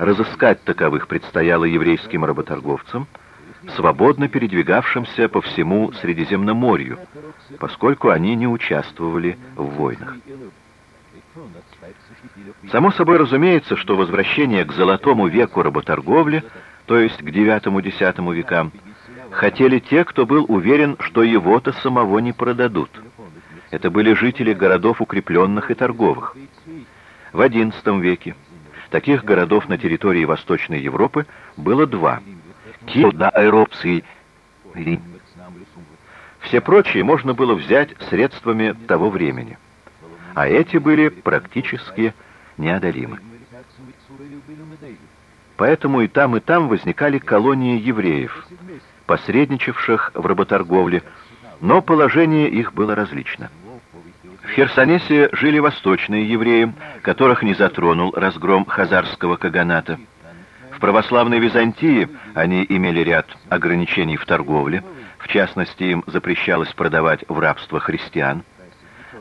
Разыскать таковых предстояло еврейским работорговцам, свободно передвигавшимся по всему Средиземноморью, поскольку они не участвовали в войнах. Само собой разумеется, что возвращение к золотому веку работорговли, то есть к IX-X векам, хотели те, кто был уверен, что его-то самого не продадут. Это были жители городов укрепленных и торговых. В XI веке таких городов на территории Восточной Европы было два. Киев да Аэропский Рим. Все прочие можно было взять средствами того времени. А эти были практически неодолимы. Поэтому и там, и там возникали колонии евреев, посредничавших в работорговле, но положение их было различно. В Херсонесе жили восточные евреи, которых не затронул разгром хазарского каганата. В православной Византии они имели ряд ограничений в торговле, в частности, им запрещалось продавать в рабство христиан.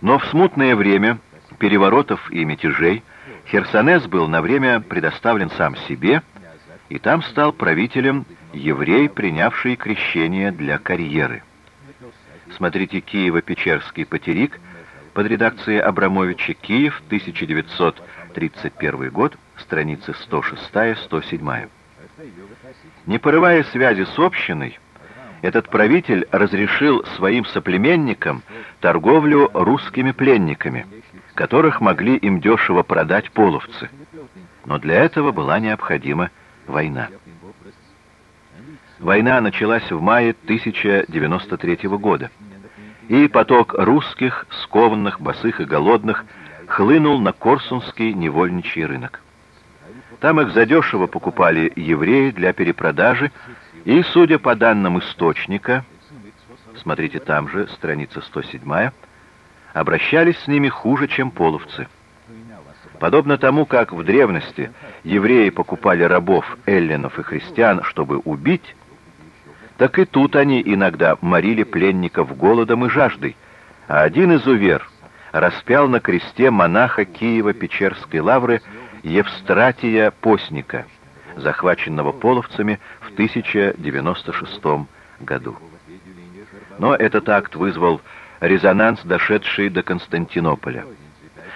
Но в смутное время переворотов и мятежей Херсонес был на время предоставлен сам себе, и там стал правителем еврей, принявший крещение для карьеры. Смотрите «Киево-Печерский потерик» под редакцией Абрамовича «Киев», 1931 год, страницы 106-107. Не порывая связи с общиной, этот правитель разрешил своим соплеменникам торговлю русскими пленниками – которых могли им дешево продать половцы. Но для этого была необходима война. Война началась в мае 1093 года, и поток русских, скованных, босых и голодных, хлынул на Корсунский невольничий рынок. Там их задешево покупали евреи для перепродажи, и, судя по данным источника, смотрите там же, страница 107 обращались с ними хуже, чем половцы. Подобно тому, как в древности евреи покупали рабов, эллинов и христиан, чтобы убить, так и тут они иногда морили пленников голодом и жаждой, а один из увер распял на кресте монаха Киева-Печерской лавры Евстратия Постника, захваченного половцами в 1096 году. Но этот акт вызвал резонанс, дошедший до Константинополя.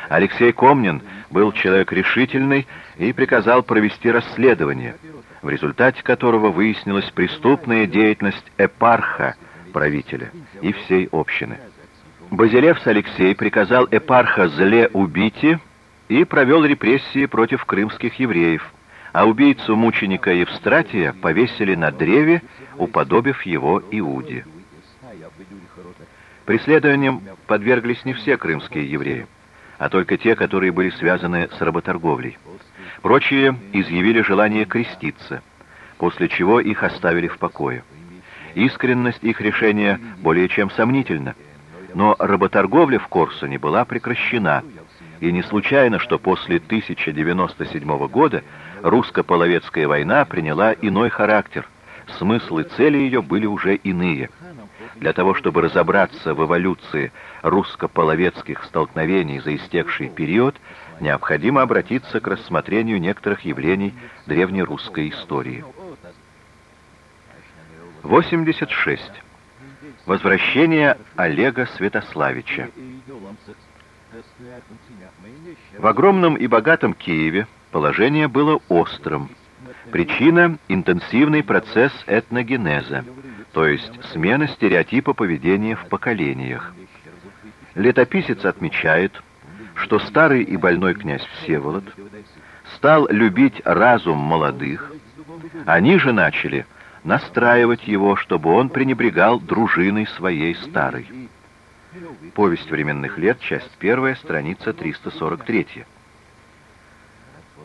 Алексей Комнин был человек решительный и приказал провести расследование, в результате которого выяснилась преступная деятельность эпарха, правителя, и всей общины. Базилевс Алексей приказал эпарха зле убить и провел репрессии против крымских евреев, а убийцу мученика Евстратия повесили на древе, уподобив его Иуде. Преследованиям подверглись не все крымские евреи, а только те, которые были связаны с работорговлей. Прочие изъявили желание креститься, после чего их оставили в покое. Искренность их решения более чем сомнительна, но работорговля в Корсуне была прекращена, и не случайно, что после 1097 года русско-половецкая война приняла иной характер, смысл и цели ее были уже иные – для того, чтобы разобраться в эволюции русско-половецких столкновений за истекший период, необходимо обратиться к рассмотрению некоторых явлений древнерусской истории. 86. Возвращение Олега Святославича. В огромном и богатом Киеве положение было острым. Причина – интенсивный процесс этногенеза то есть смена стереотипа поведения в поколениях. Летописец отмечает, что старый и больной князь Всеволод стал любить разум молодых, они же начали настраивать его, чтобы он пренебрегал дружиной своей старой. Повесть временных лет, часть первая, страница 343.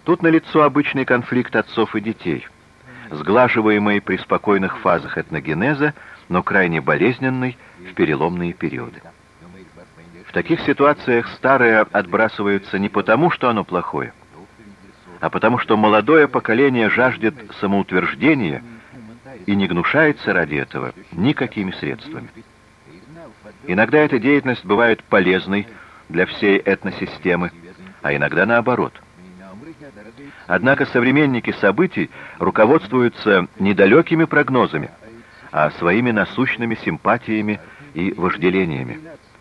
Тут налицо обычный конфликт отцов и детей – сглаживаемый при спокойных фазах этногенеза, но крайне болезненный в переломные периоды. В таких ситуациях старое отбрасывается не потому, что оно плохое, а потому что молодое поколение жаждет самоутверждения и не гнушается ради этого никакими средствами. Иногда эта деятельность бывает полезной для всей этносистемы, а иногда наоборот – Однако современники событий руководствуются недалекими прогнозами, а своими насущными симпатиями и вожделениями.